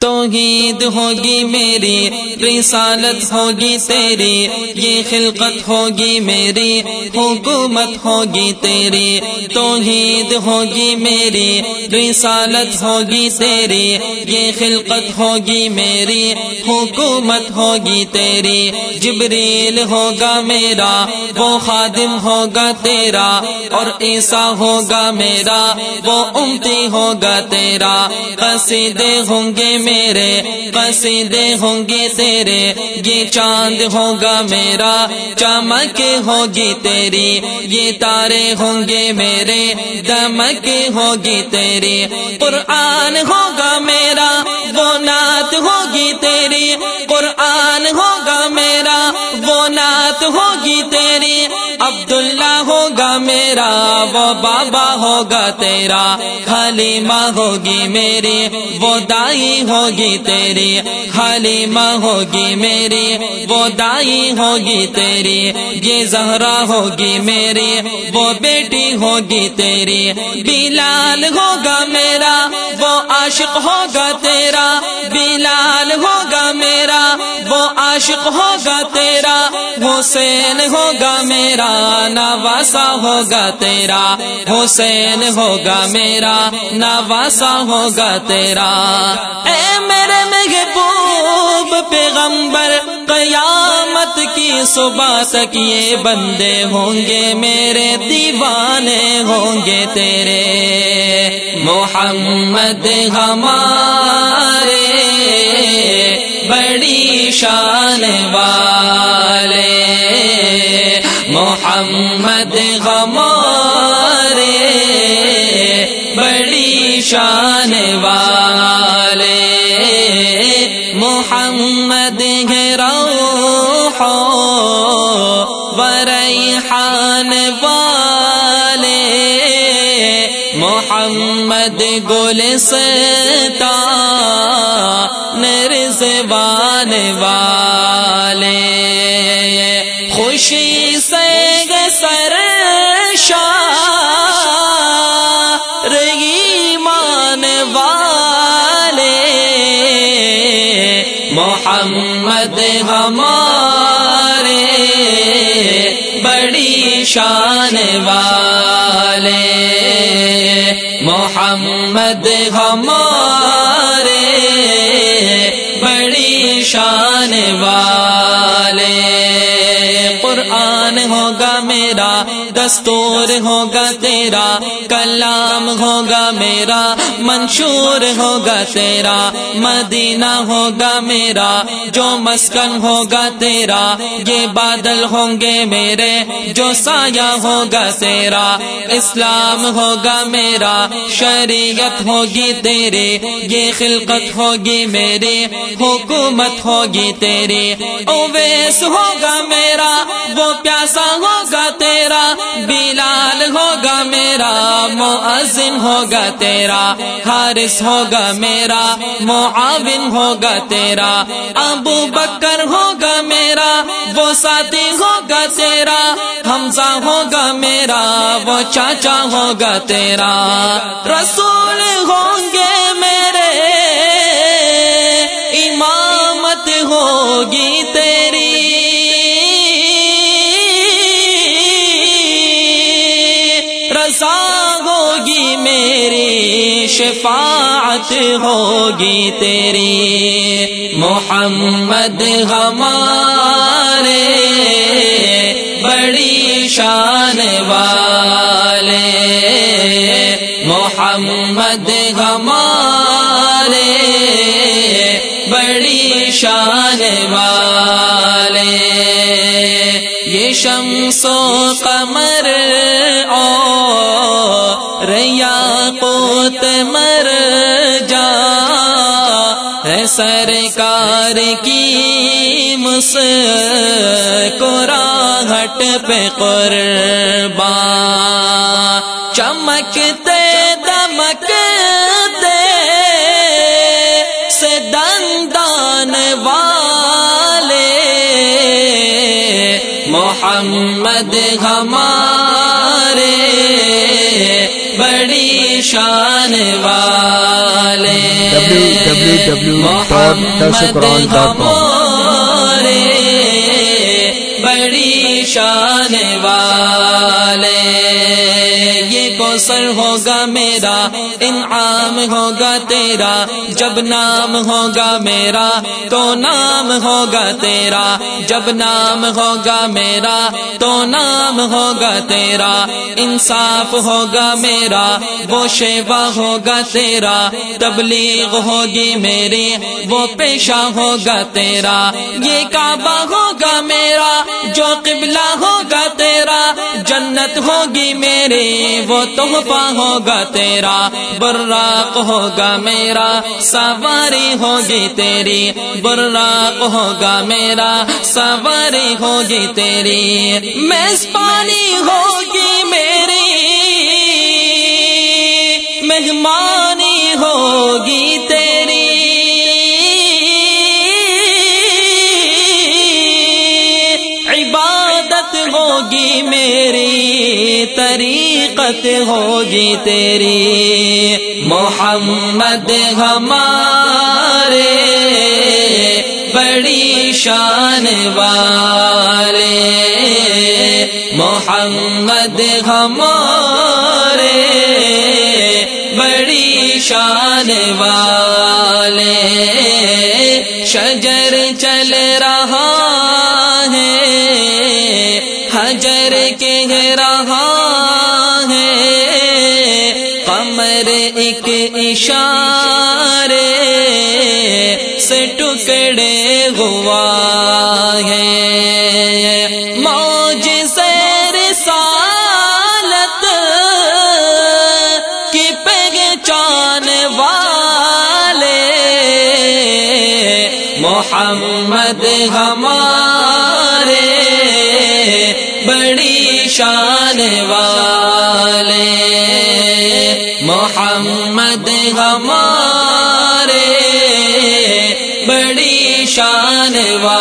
تو توحید ہوگی میری، رسالت ہوگی تیری، یہ خلقت ہوگی میری، حکومت ہوگی تیری، توحید ہوگی میری، رسالت ہوگی تیری، یہ خلقت ہوگی میری، حکومت ہوگی تیری، جبریل ہوگا میرا، وہ خادم ہوگا تیرا، اور ایسا ہوگا میرا، وہ امتی ہوگا تیرا، قصیدے ہوں گے میرے قصیدے ہوں گے تیرے، یہ چاند ہوگا میرا، چمک ہوگی تیری، یہ تارے ہوں گے میرے، دمک ہوگی تیری، قرآن ہوگا میرا، وہ نعت ہوگی تیری، قرآن ہوگا میرا، وہ نعت ہوگی تیری، عبداللہ ہوگا میرا، وہ بابا ہوگا تیرا حلیمہ ہوگی میری، وہ دائی ہوگی تیری، حلیمہ ہوگی میری، وہ دائی ہوگی تیری، یہ زہرا ہوگی میری، وہ بیٹی ہوگی تیری، بلال ہوگا میرا، وہ عاشق ہوگا تیرا، بلال ہوگا میرا۔ عاشق ہوگا تیرا، حسین ہوگا میرا نواسا ہوگا تیرا، حسین ہوگا میرا نواسا ہوگا تیرا۔ اے میرے محبوب پیغمبر، قیامت کی صبح تک یہ بندے ہوں گے، میرے دیوانے ہوں گے تیرے۔ محمد ہمارے، بڑی شان والے محمد غمان محمد گل ستا نرزوان والے۔ خوشی سے سر رہی مان والے۔ محمد ہمارے بڑی شان والے۔ محمد ہمارے قرآن ہوگا میرا؟ دستور ہوگا تیرا، کلام ہوگا میرا، منشور ہوگا تیرا، مدینہ ہوگا میرا، جو مسکن ہوگا تیرا، یہ بادل ہوں گے میرے، جو سایہ ہوگا تیرا، اسلام ہوگا میرا، شریعت ہوگی تیری یہ خلقت ہوگی میری حکومت ہوگی تیری اویس ہوگا میرا وہ پیاسا ہوگا تیرا، بلال ہوگا میرا معذن ہوگا تیرا، حارث ہوگا میرا، معاون ہوگا تیرا، ابو بکر ہوگا میرا، وہ ساتھی ہوگا تیرا، حمزہ ہوگا میرا، وہ چاچا ہوگا تیرا۔ رسول ہوں گے میرے، امامت ہوگی تیری ہوگی میری شفاعت ہوگی تیری محمد ہمارے بڑی شان والے محمد ہمارے بڑی شان والے یہ شمس پوت مر جا ہے سرکار کی مس ہٹ پہ قربان چمکتے دمکتے سے دندان والے محمد ہمارے والے ہمارے بڑی شان والے۔ کوسر ہوگا میرا، انعام ہوگا تیرا۔ جب نام ہوگا میرا، تو نام ہوگا تیرا۔ جب نام ہوگا میرا، تو نام ہوگا تیرا۔ انصاف ہوگا میرا، وہ شیوا ہوگا تیرا۔ تبلیغ ہوگی میری، وہ پیشہ ہوگا تیرا۔ یہ کعبہ ہوگا میرا جو قبلہ ہوگا تیرا، جنت ہوگی میری، وہ تحفہ ہوگا تیرا، براق ہوگا میرا، سواری ہوگی تیری، براق ہوگا میرا، سواری ہوگی تیری میزبانی ہوگی میری ہوگی میری، طریقت ہوگی تیری۔ محمد ہمارے بڑی شان والے۔ محمد ہمارے بڑی شان والے۔ شجر چل رہا حجر کے رہا ہے۔ قمر ایک اشارے سے ٹکڑے ہوا ہے۔ موج سیر سالت کی پہچان والے۔ محمد ہمارے بڑی شان والے۔ محمد ہمارے بڑی شان والے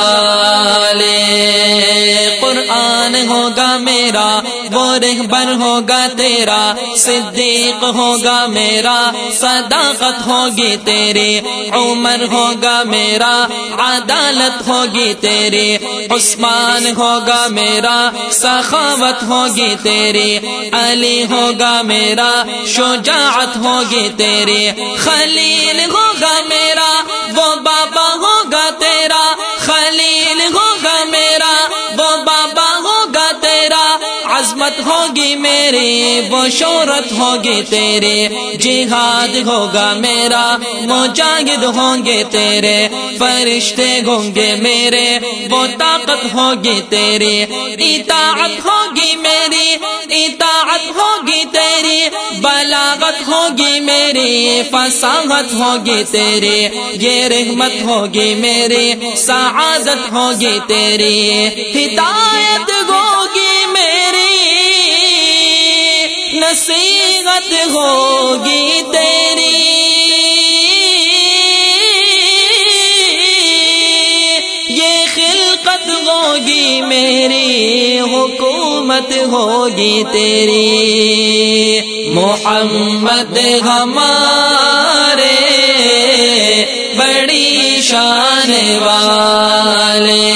رہبر ہوگا تیرا، صدیق ہوگا میرا، صداقت ہوگی تیری عمر ہوگا میرا، عدالت ہوگی تیری عثمان ہوگا میرا، سخاوت ہوگی تیری علی ہوگا میرا، شجاعت ہوگی تیری خلیل ہوگا میرا، وہ بابا ہوگا تیرا میری وہ شہرت ہوگی تیرے، جہاد ہوگا میرا، مجاہد ہوں گے تیرے، فرشتے ہوں گے میرے، وہ طاقت ہوگی تیری اطاعت ہوگی میری، اطاعت ہوگی تیری، بلاغت ہوگی میری، فصاحت ہوگی تیری یہ رحمت ہوگی میری سعادت ہوگی تیری ہدایت ہوگی نصیحت ہوگی تیری۔ یہ خلقت ہوگی میری، حکومت ہوگی تیری۔ محمد ہمارے بڑی شان والے۔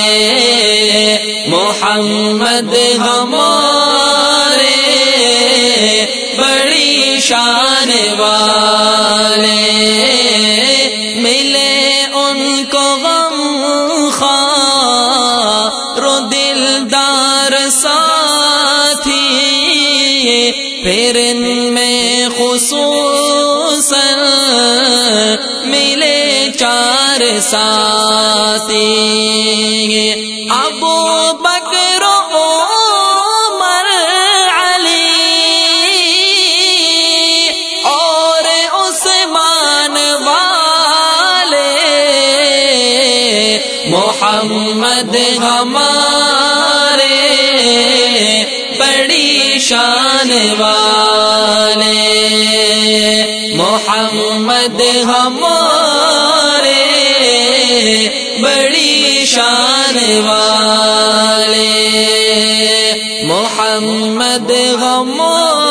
محمد ہمارے شان والے ملے ان کو غم خار دلدار ساتھی، پھر ان میں خصوصا ملے چار ساتھی۔ ابو بکر ہمارے بڑی شان والے۔ محمد ہمارے بڑی شان والے۔ محمد ہمارے